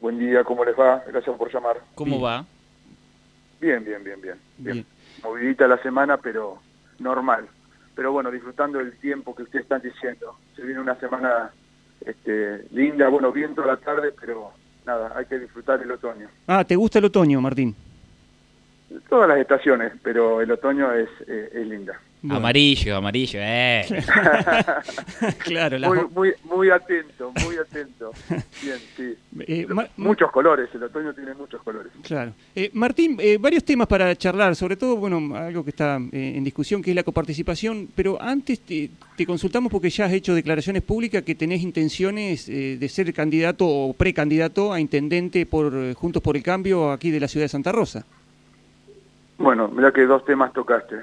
Buen día, ¿cómo les va? Gracias por llamar. ¿Cómo va? Bien, bien, bien, bien, bien. Movidita la semana, pero normal. Pero bueno, disfrutando del tiempo que ustedes están diciendo. Se viene una semana este, linda, bueno, viento a la tarde, pero nada, hay que disfrutar el otoño. Ah, ¿te gusta el otoño, Martín? Todas las estaciones, pero el otoño es, eh, es linda. Amarillo, amarillo, eh. claro, muy, muy, muy, atento, muy atento. Bien, sí. Eh, muchos colores, el otoño tiene muchos colores. Claro. Eh, Martín, eh, varios temas para charlar, sobre todo, bueno, algo que está en discusión, que es la coparticipación, pero antes te, consultamos porque ya has hecho declaraciones públicas que tenés intenciones de ser candidato o precandidato a intendente por Juntos por el Cambio aquí de la ciudad de Santa Rosa. Bueno, mira que dos temas tocaste.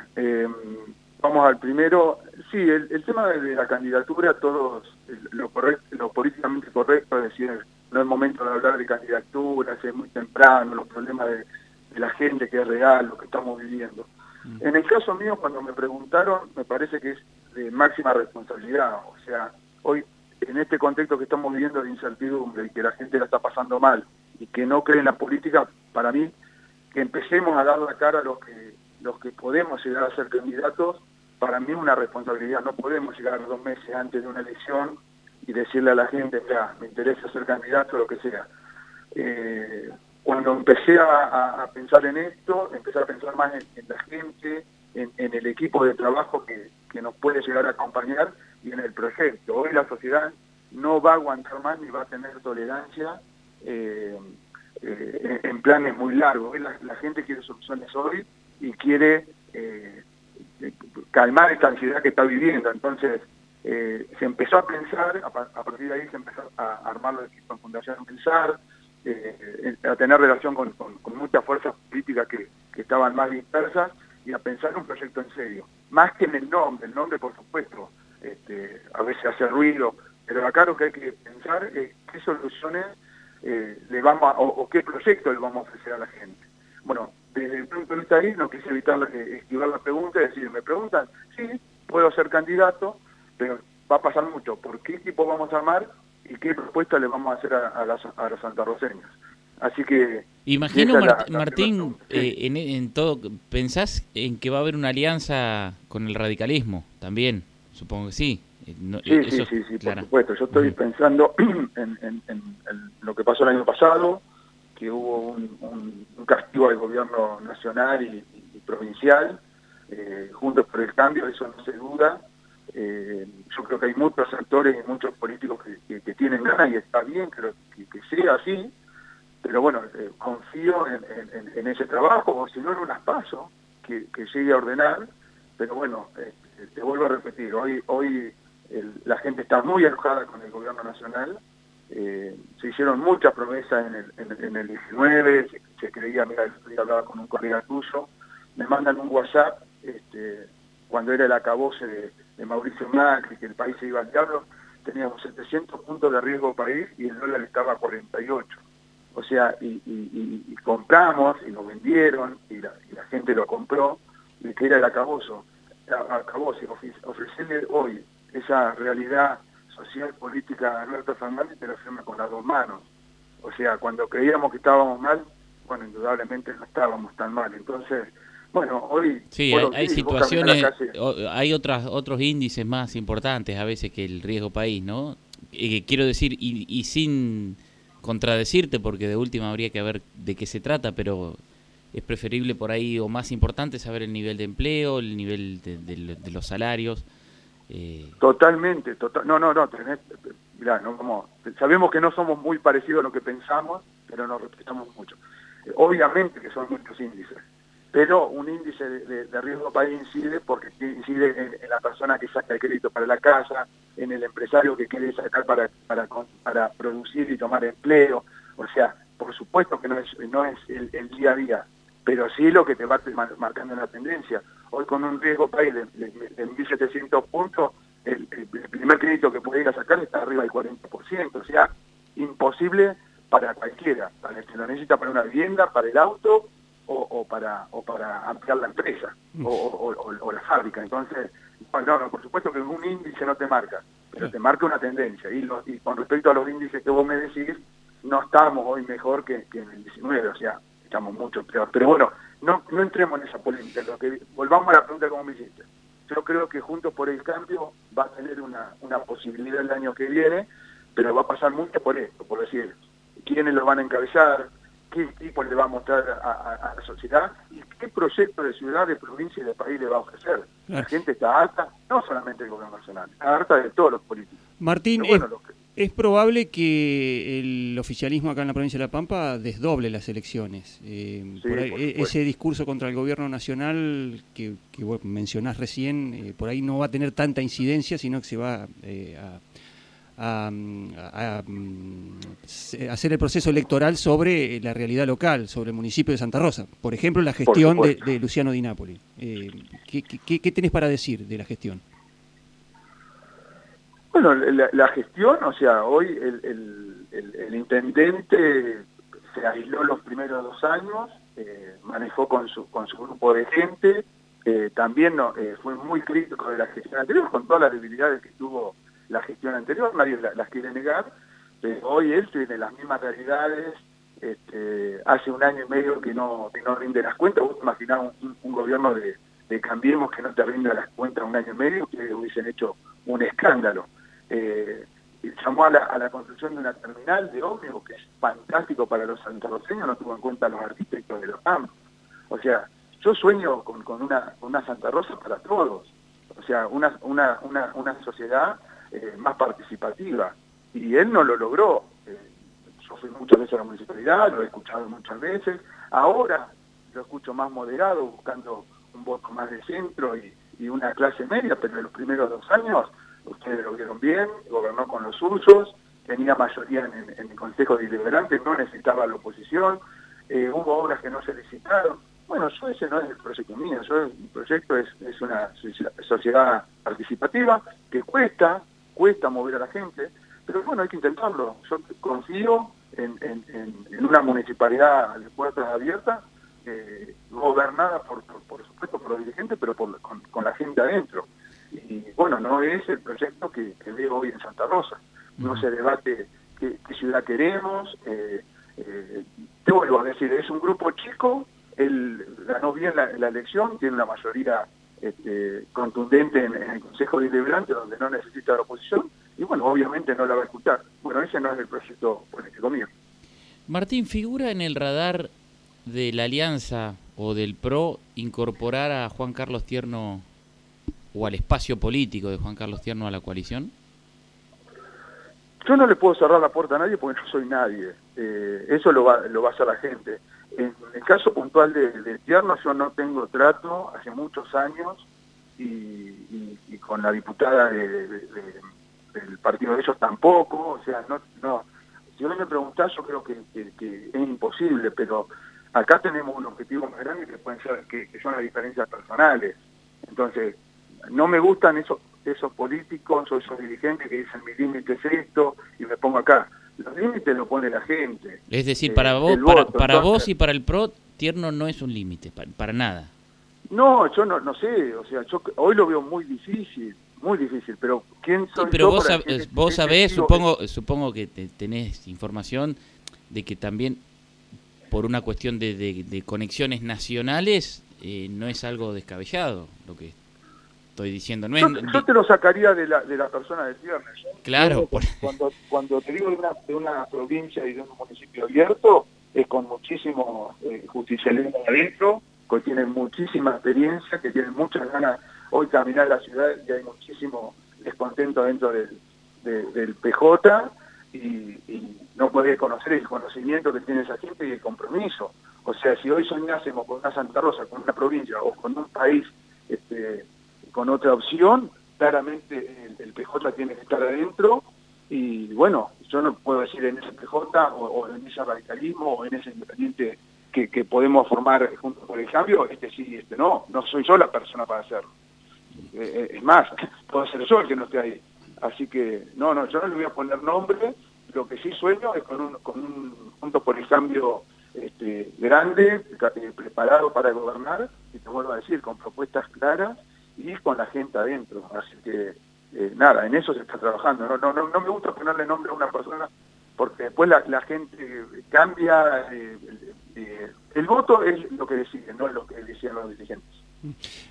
Vamos al primero. Sí, el, tema de la candidatura, todos lo, correcto, lo políticamente correcto es decir, no es momento de hablar de candidaturas, es muy temprano, los problemas de, la gente que es real, lo que estamos viviendo. Mm. En el caso mío, cuando me preguntaron, me parece que es de máxima responsabilidad. O sea, hoy, en este contexto que estamos viviendo de incertidumbre y que la gente la está pasando mal y que no cree en la política, para mí, que empecemos a dar la cara a los que, los que podemos llegar a ser candidatos para mí una responsabilidad. No podemos llegar dos meses antes de una elección y decirle a la gente, ya, me interesa ser candidato o lo que sea. Eh, cuando empecé a, pensar en esto, empecé a pensar más en, la gente, en, el equipo de trabajo que, nos puede llegar a acompañar y en el proyecto. Hoy la sociedad no va a aguantar más ni va a tener tolerancia eh, eh, en planes muy largos. Hoy la, gente quiere soluciones hoy y quiere calmar esta ansiedad que está viviendo. Entonces, eh, se empezó a pensar, a, partir de ahí se empezó a armar los equipos en Fundación Pensar, eh, a tener relación con, muchas fuerzas políticas que, estaban más dispersas y a pensar un proyecto en serio. Más que en el nombre, el nombre por supuesto, este, a veces hace ruido, pero acá lo que hay que pensar es qué soluciones eh, le vamos o, qué proyecto le vamos a ofrecer a la gente. Bueno, desde el punto de vista ahí no quise evitar esquivar la pregunta y decir, me preguntan, sí, puedo ser candidato, pero va a pasar mucho. ¿Por qué equipo vamos a armar y qué propuesta le vamos a hacer a, los santarroceños? Así que... Imagino, Martín, eh, en, todo, ¿pensás en que va a haber una alianza con el radicalismo también? Supongo que sí. Eh, sí, sí, sí, sí, por supuesto. Yo estoy pensando en, lo que pasó el año pasado, que hubo un, castigo al gobierno nacional y, provincial, eh, juntos por el cambio, eso no se duda. Eh, yo creo que hay muchos actores y muchos políticos que, tienen ganas y está bien que, que, sea así, pero bueno, eh, confío en, ese trabajo, o si no en unas pasos que, llegue a ordenar, pero bueno, te vuelvo a repetir, hoy, hoy la gente está muy enojada con el gobierno nacional, eh, se hicieron muchas promesas en el, en, el 19, se, creía, mira, el hablaba con un colega tuyo, me mandan un WhatsApp este, cuando era el acabose de, Mauricio Macri, que el país se iba al diablo, teníamos 700 puntos de riesgo país y el dólar estaba a 48. O sea, y, compramos y lo vendieron y la, gente lo compró, y que era el acaboso. Acabose, ofrecerle hoy esa realidad social política Alberto Fernández te lo firma con las dos manos. O sea, cuando creíamos que estábamos mal, bueno, indudablemente no estábamos tan mal. Entonces, bueno, hoy... Sí, hay, situaciones, hay otras, otros índices más importantes a veces que el riesgo país, ¿no? Eh, quiero decir, y, sin contradecirte, porque de última habría que ver de qué se trata, pero es preferible por ahí o más importante saber el nivel de empleo, el nivel de los salarios. Eh, Totalmente, total, no, no, no, tenés, mirá, no, como, sabemos que no somos muy parecidos a lo que pensamos, pero nos respetamos mucho. Eh, obviamente que son muchos índices, pero un índice de, riesgo país incide porque incide en, la persona que saca el crédito para la casa, en el empresario que quiere sacar para, para, para producir y tomar empleo, o sea, por supuesto que no es, no es el día a día, pero sí lo que te va marcando la tendencia. Hoy con un riesgo país de, 1.700 puntos, el, primer crédito que puede ir a sacar está arriba del 40%, o sea, imposible para cualquiera, para el que lo necesita para una vivienda, para el auto o, para, ampliar la empresa o, la fábrica. Entonces, bueno, por supuesto que un índice no te marca, pero te marca una tendencia. Y con respecto a los índices que vos me decís, no estamos hoy mejor que, en el 19, o sea, estamos mucho peor. Pero bueno, no, no entremos en esa polémica. Lo que, volvamos a la pregunta como me hiciste. Yo creo que Juntos por el Cambio va a tener una, una posibilidad el año que viene, pero va a pasar mucho por esto, por decir, quiénes lo van a encabezar, qué tipo le va a mostrar a, la sociedad y qué proyecto de ciudad, de provincia y de país le va a ofrecer. La gente está harta, no solamente del gobierno nacional, está harta de todos los políticos. Martín, es, probable que el oficialismo acá en la provincia de La Pampa desdoble las elecciones. Eh, e, ese discurso contra el gobierno nacional que, mencionás recién, eh, por ahí no va a tener tanta incidencia, sino que se va eh, a a, hacer el proceso electoral sobre la realidad local, sobre el municipio de Santa Rosa. Por ejemplo, la gestión de, Luciano Di Napoli. Eh, ¿qué, tenés para decir de la gestión? Bueno, la, gestión, o sea, hoy el, intendente se aisló los primeros dos años, eh, manejó con su, con su grupo de gente, eh, también no, fue muy crítico de la gestión anterior, con todas las debilidades que tuvo la gestión anterior, nadie las quiere negar, hoy él tiene las mismas realidades, este, hace un año y medio que no, no rinde las cuentas, vos imaginás un, gobierno de, Cambiemos que no te rinde las cuentas un año y medio, que hubiesen hecho un escándalo. Eh, llamó a la, construcción de una terminal de ómnibus, que es fantástico para los santarroceños, no tuvo en cuenta los arquitectos de los campos. O sea, yo sueño con, una, Santa Rosa para todos. O sea, una, sociedad eh, más participativa. Y él no lo logró. Eh, yo fui muchas veces a la municipalidad, lo he escuchado muchas veces. Ahora lo escucho más moderado, buscando un voto más de centro y, una clase media, pero en los primeros dos años ustedes lo vieron bien, gobernó con los usos, tenía mayoría en, el Consejo Deliberante, no necesitaba la oposición, eh, hubo obras que no se licitaron. Bueno, yo ese no es el proyecto mío, yo, el proyecto es, es una sociedad participativa que cuesta, cuesta mover a la gente, pero bueno, hay que intentarlo. Yo confío en, una municipalidad de puertas abiertas, eh, gobernada por, por, supuesto por los dirigentes, pero con, la gente adentro. Y bueno, no es el proyecto que, veo hoy en Santa Rosa. No se debate qué, ciudad queremos. Eh, eh, te vuelvo a decir, es un grupo chico, él ganó bien la, la elección, tiene una mayoría este, contundente en, el Consejo Deliberante, donde no necesita la oposición, y bueno, obviamente no la va a escuchar. Bueno, ese no es el proyecto político mío. Martín, ¿figura en el radar de la Alianza o del PRO incorporar a Juan Carlos Tierno o al espacio político de Juan Carlos Tierno a la coalición? Yo no le puedo cerrar la puerta a nadie porque no soy nadie. Eh, eso lo va, lo va a hacer la gente. En el caso puntual de, Tierno yo no tengo trato hace muchos años y, con la diputada del partido de ellos tampoco, o sea, no, no. si vos me preguntás yo creo que, es imposible, pero acá tenemos un objetivo más grande que pueden ser que, son las diferencias personales. Entonces, no me gustan esos, esos políticos o esos dirigentes que dicen mi límite es esto y me pongo acá los límites lo pone la gente. Es decir, para, vos, para, vos y para el PRO, Tierno no es un límite, para, nada. No, yo no, no sé, o sea, yo hoy lo veo muy difícil, muy difícil, pero ¿quién soy pero vos, vos sabés, supongo, supongo que tenés información de que también por una cuestión de, de, conexiones nacionales eh, no es algo descabellado lo que estoy diciendo. No yo, te lo sacaría de la, de la persona del viernes. Claro. Cuando, cuando te digo de una, de una provincia y de un municipio abierto, es con muchísimo eh, justicialismo adentro, que tienen muchísima experiencia, que tienen muchas ganas hoy caminar la ciudad y hay muchísimo descontento dentro del, del PJ y, no podés conocer el conocimiento que tiene esa gente y el compromiso. O sea, si hoy soñásemos con una Santa Rosa, con una provincia o con un país este, con otra opción, claramente el, PJ tiene que estar adentro y bueno, yo no puedo decir en ese PJ o, en ese radicalismo o en ese independiente que, podemos formar junto por el cambio, este sí y este no, no soy yo la persona para hacerlo. Eh, eh, es más, puedo ser yo el que no esté ahí. Así que, no, no, yo no le voy a poner nombre, lo que sí sueño es con un, con un junto por el cambio este, grande, eh, preparado para gobernar, y te vuelvo a decir, con propuestas claras y con la gente adentro. Así que, eh, nada, en eso se está trabajando. No, no, no, me gusta ponerle nombre a una persona porque después la, gente cambia, eh, eh, el voto es lo que decide, no es lo que decían los dirigentes.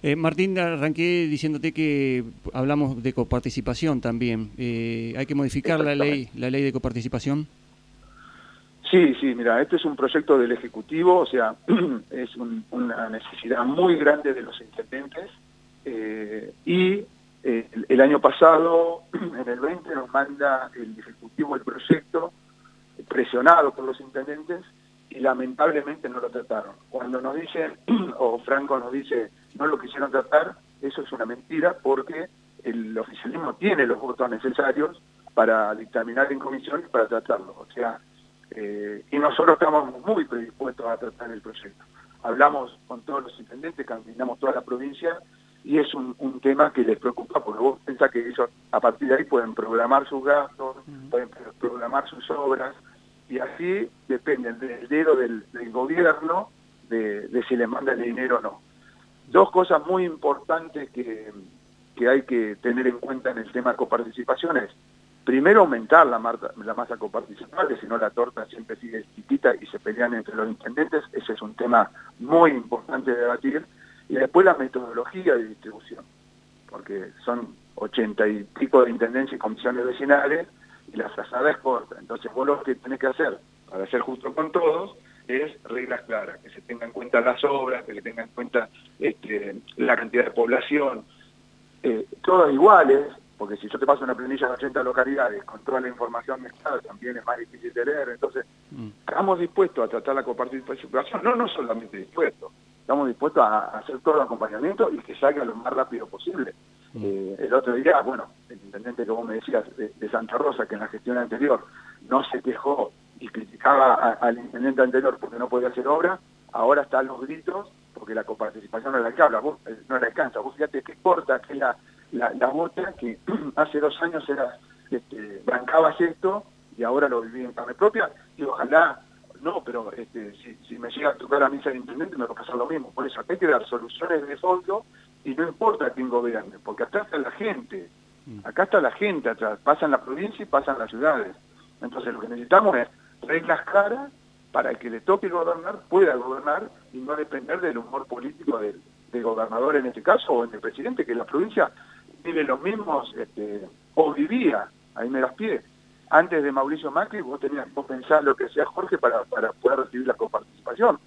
Eh, Martín, arranqué diciéndote que hablamos de coparticipación también. ¿Hay que modificar la ley, la ley de coparticipación? Sí, sí, mira, este es un proyecto del Ejecutivo, o sea, es una necesidad muy grande de los intendentes y el, año pasado, en el 20, nos manda el Ejecutivo el proyecto, presionado por los intendentes, y lamentablemente no lo trataron. Cuando nos dicen, o Franco nos dice, no lo quisieron tratar, eso es una mentira, porque el oficialismo tiene los votos necesarios para dictaminar en comisión y para tratarlo. O sea, eh, y nosotros estamos muy predispuestos a tratar el proyecto. Hablamos con todos los intendentes, caminamos toda la provincia y es un, tema que les preocupa porque vos pensás que ellos a partir de ahí pueden programar sus gastos, pueden programar sus obras y así dependen del dedo del, gobierno de, si les manda el dinero o no. Dos cosas muy importantes que, que hay que tener en cuenta en el tema de coparticipación es, primero aumentar la, la masa coparticipable, si no la torta siempre sigue chiquita y se pelean entre los intendentes, ese es un tema muy importante de debatir, y después la metodología de distribución, porque son ochenta y pico de intendencias y comisiones vecinales y la frazada es corta. Entonces vos lo que tenés que hacer, para ser justo con todos, es reglas claras, que se tengan en cuenta las obras, que se tengan en cuenta este, la cantidad de población, eh, todas iguales, porque si yo te paso una planilla de 80 localidades con toda la información mezclada también es más difícil de leer, entonces mm. estamos dispuestos a tratar la coparticipación, no, no solamente dispuestos, estamos dispuestos a hacer todo el acompañamiento y que salga lo más rápido posible. Mm. Eh, el otro día, bueno, el intendente que vos me decías de, Santa Rosa, que en la gestión anterior no se quejó y criticaba al intendente anterior porque no podía hacer obra, ahora están los gritos porque la coparticipación no le alcanza, vos, eh, no le alcanza. Vos fíjate qué corta que es la, la, la que hace dos años era este, bancabas esto y ahora lo viví en carne propia y ojalá no, pero este, si, me llega a tocar a mí ser intendente me va a pasar lo mismo. Por eso acá hay que dar soluciones de fondo y no importa quién gobierne, porque acá está la gente, mm. acá está la gente atrás, pasan la provincia y pasan las ciudades. Entonces lo que necesitamos es reglas claras para que le toque gobernar pueda gobernar y no depender del humor político del, gobernador en este caso o en el presidente, que la provincia vive los mismos, este, o vivía, ahí me las pies, antes de Mauricio Macri, vos tenías que pensar lo que hacía Jorge para, para poder recibir la coparticipación.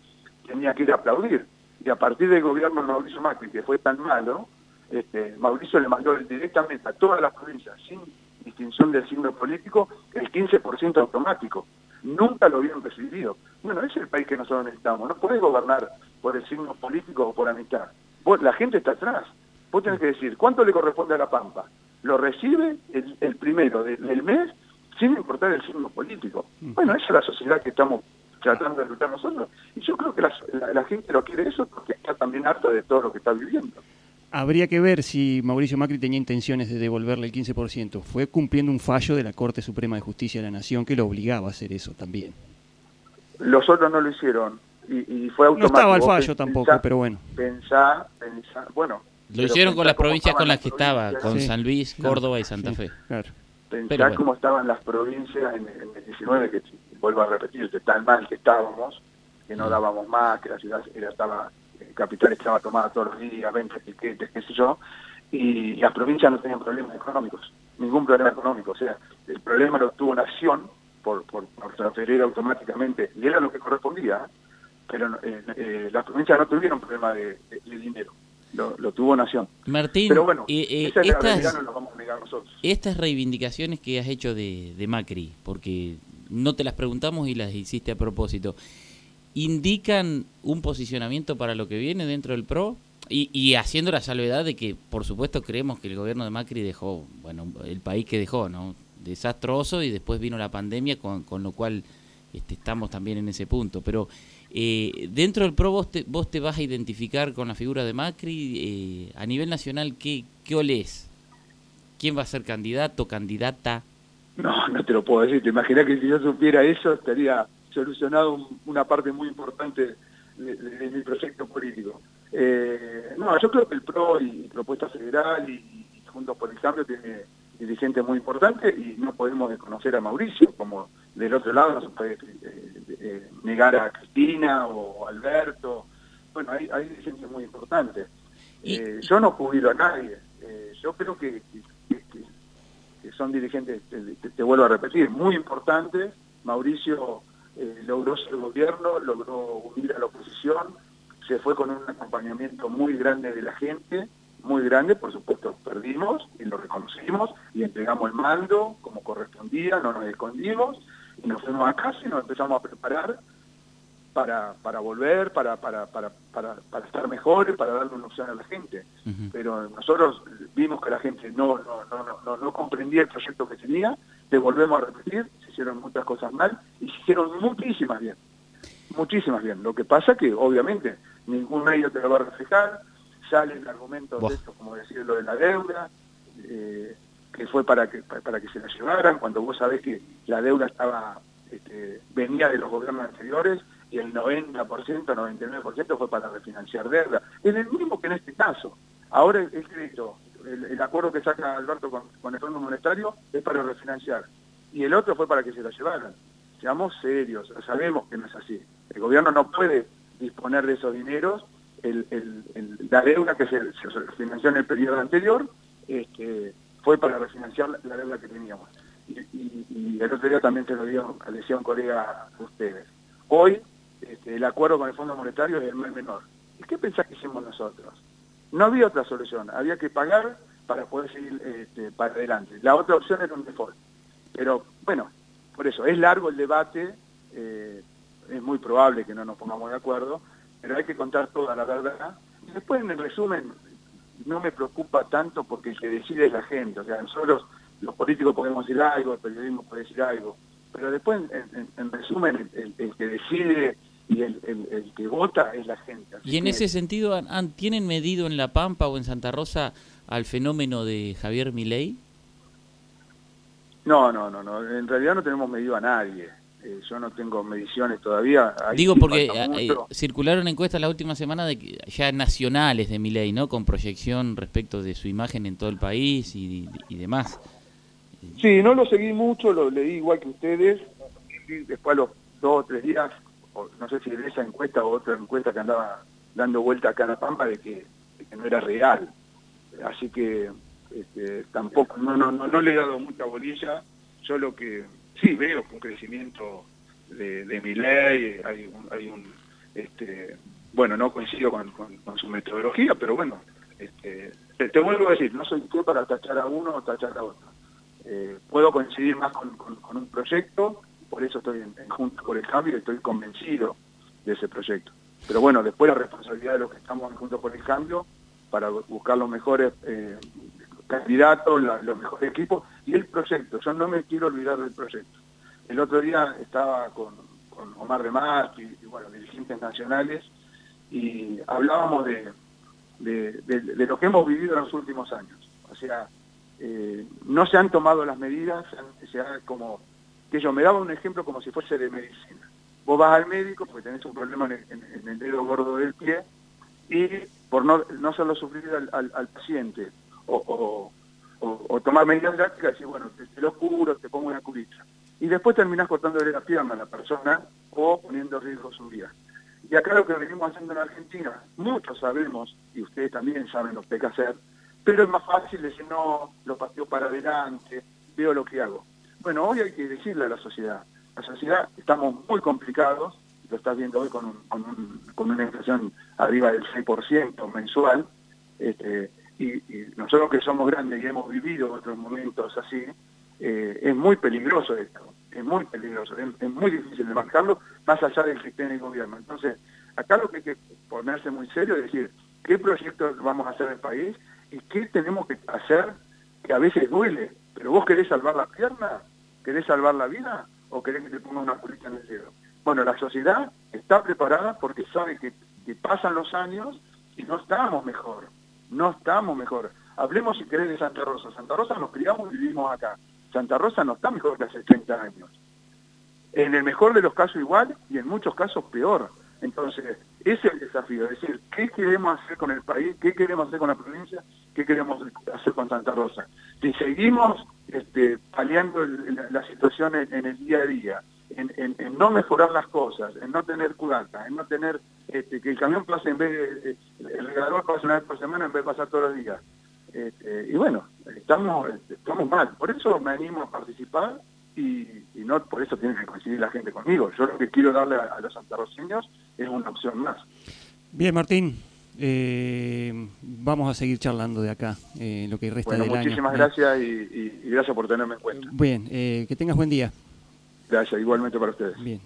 Tenía que ir a aplaudir. Y a partir del gobierno de Mauricio Macri, que fue tan malo, este, Mauricio le mandó directamente a todas las provincias, sin distinción del signo político, el 15% automático. Nunca lo habían recibido. Bueno, ese es el país que nosotros necesitamos. No podés gobernar por el signo político o por amistad. Vos, la gente está atrás. Vos tenés que decir, ¿cuánto le corresponde a La Pampa? Lo recibe el, primero del mes sin importar el signo político. Bueno, esa es la sociedad que estamos tratando de luchar nosotros, y yo creo que la, gente lo quiere eso porque está también harto de todo lo que está viviendo. Habría que ver si Mauricio Macri tenía intenciones de devolverle el 15%. Fue cumpliendo un fallo de la Corte Suprema de Justicia de la Nación que lo obligaba a hacer eso también. Los otros no lo hicieron y, fue automático. No estaba el fallo tampoco, pero bueno. Pensá, pensá, bueno. Lo hicieron con las provincias con las que estaba, con San Luis, Córdoba y Santa Fe. Claro. Pensar cómo estaban las provincias en, el 19, que vuelvo a repetir, tan mal que estábamos, que no mm. dábamos más, que la ciudad era, estaba, el capital estaba tomada todos los días, 20 piquetes, qué sé yo, y las provincias no tenían problemas económicos, ningún problema económico, o sea, el problema lo tuvo Nación por, por, transferir automáticamente, y era lo que correspondía, pero eh, eh, las provincias no tuvieron problema de dinero lo, tuvo Nación. Martín, Pero bueno, eh, eh, estas, no vamos Estas reivindicaciones que has hecho de, Macri, porque no te las preguntamos y las hiciste a propósito, ¿indican un posicionamiento para lo que viene dentro del PRO? Y, haciendo la salvedad de que, por supuesto, creemos que el gobierno de Macri dejó, bueno, el país que dejó, ¿no? Desastroso y después vino la pandemia, con, con lo cual este, estamos también en ese punto. Pero eh, dentro del PRO vos te, vos te vas a identificar con la figura de Macri. Eh, a nivel nacional, ¿qué, ¿qué olés? ¿Quién va a ser candidato, candidata? No, no te lo puedo decir. Te imaginas que si yo supiera eso estaría solucionado una parte muy importante de, mi proyecto político. Eh, no, yo creo que el PRO y Propuesta Federal y, Juntos por el Cambio tiene dirigentes muy importantes y no podemos desconocer a Mauricio como del otro lado no se puede eh, eh, negar a Cristina o Alberto. Bueno, hay, hay dirigentes muy importantes. Eh, yo no jubilo a nadie. yo creo que, son dirigentes, te, vuelvo a repetir, muy importantes. Mauricio logró ser gobierno, logró unir a la oposición, se fue con un acompañamiento muy grande de la gente, muy grande, por supuesto perdimos y lo reconocimos y entregamos el mando como correspondía, no nos escondimos y nos fuimos a casa y nos empezamos a preparar para, para volver, para, para, para, para, para estar mejores, para darle una opción a la gente. Pero nosotros vimos que la gente no, no, no, no, no comprendía el proyecto que tenía, te volvemos a repetir, se hicieron muchas cosas mal y se hicieron muchísimas bien. Muchísimas bien. Lo que pasa que, obviamente, ningún medio te lo va a reflejar, salen argumentos de esto, como decir lo de la deuda, eh, que fue para que, para que se la llevaran, cuando vos sabés que la deuda estaba este, venía de los gobiernos anteriores y el 90%, 99% fue para refinanciar deuda. Es el mismo que en este caso. Ahora el, crédito, el, acuerdo que saca Alberto con, el Fondo Monetario es para refinanciar. Y el otro fue para que se la llevaran. Seamos serios, sabemos que no es así. El gobierno no puede disponer de esos dineros. la deuda que se, se financió en el periodo anterior este, fue para refinanciar la, deuda que teníamos. Y, el otro día también se lo dio, decía un colega a ustedes. Hoy este, el acuerdo con el Fondo Monetario es el más menor. ¿Y qué pensás que hicimos nosotros? No había otra solución, había que pagar para poder seguir este, para adelante. La otra opción era un default. Pero bueno, por eso, es largo el debate, eh, es muy probable que no nos pongamos de acuerdo, pero hay que contar toda la verdad. Y después, en el resumen, no me preocupa tanto porque el que decide es la gente. O sea, nosotros, los políticos podemos decir algo, el periodismo puede decir algo, pero después, en, resumen, el, que decide y el, que vota es la gente. y en ese sentido, ¿tienen medido en La Pampa o en Santa Rosa al fenómeno de Javier Milei? No, no, no, no. En realidad no tenemos medido a nadie. Eh, yo no tengo mediciones todavía. Digo porque eh, eh, circularon encuestas la última semana de ya nacionales de Milei, ¿no? Con proyección respecto de su imagen en todo el país y, demás. Sí, no lo seguí mucho, lo leí igual que ustedes. Después a los dos o tres días, no sé si de esa encuesta o otra encuesta que andaba dando vuelta acá en Pampa de que, no era real. Así que este, tampoco, no, no, no, no le he dado mucha bolilla. Yo lo que sí veo un crecimiento de, mi ley, hay un, hay un este, bueno, no coincido con, su metodología, pero bueno, este, te, vuelvo a decir, no soy qué para tachar a uno o tachar a otro. Eh, puedo coincidir más con, un proyecto, por eso estoy en, Juntos por el Cambio y estoy convencido de ese proyecto. Pero bueno, después la responsabilidad de los que estamos Juntos por el Cambio para buscar los mejores eh, candidatos, los mejores equipos y el proyecto. Yo no me quiero olvidar del proyecto. El otro día estaba con, Omar de y, bueno, dirigentes nacionales y hablábamos de, de, lo que hemos vivido en los últimos años. O sea, eh, no se han tomado las medidas, se como, yo me daba un ejemplo como si fuese de medicina. Vos vas al médico porque tenés un problema en el, dedo gordo del pie y por no, no solo sufrir al paciente, o, tomar medidas drásticas decir, bueno, te, lo curo, te pongo una curita. Y después terminás cortándole la pierna a la persona o poniendo en riesgo su vida. Y acá lo que venimos haciendo en Argentina, muchos sabemos, y ustedes también saben lo que hay que hacer, pero es más fácil decir, no, lo pateo para adelante, veo lo que hago. Bueno, hoy hay que decirle a la sociedad, la sociedad estamos muy complicados, lo estás viendo hoy con, con, con una inflación arriba del 6% mensual, este, y, nosotros que somos grandes y hemos vivido otros momentos así, eh, es muy peligroso esto, es muy peligroso, es, muy difícil de manejarlo, más allá del sistema de gobierno. Entonces, acá lo que hay que ponerse muy serio es decir, ¿qué proyectos vamos a hacer en el país y qué tenemos que hacer que a veces duele? Pero vos querés salvar la pierna, querés salvar la vida o querés que te ponga una culita en el dedo. Bueno, la sociedad está preparada porque sabe que, que pasan los años y no estamos mejor no estamos mejor. Hablemos si querés de Santa Rosa. Santa Rosa nos criamos y vivimos acá. Santa Rosa no está mejor que hace 30 años. En el mejor de los casos igual y en muchos casos peor. Entonces, ese es el desafío, es decir, ¿qué queremos hacer con el país? ¿Qué queremos hacer con la provincia? ¿Qué queremos hacer con Santa Rosa? Si seguimos este, paliando la, situación en, el día a día, en, no mejorar las cosas, en no tener curatas, en no tener este, que el camión pase en vez de, el regador pase una vez por semana en vez de pasar todos los días. Este, y bueno, estamos, estamos mal. Por eso me animo a participar y, no por eso tiene que coincidir la gente conmigo. Yo lo que quiero darle a, los santarroceños es una opción más. Bien, Martín. Eh, vamos a seguir charlando de acá, eh, lo que resta bueno, del muchísimas gracias y, gracias por tenerme en cuenta. Bien, eh, que tengas buen día. Gracias, igualmente para ustedes. Bien.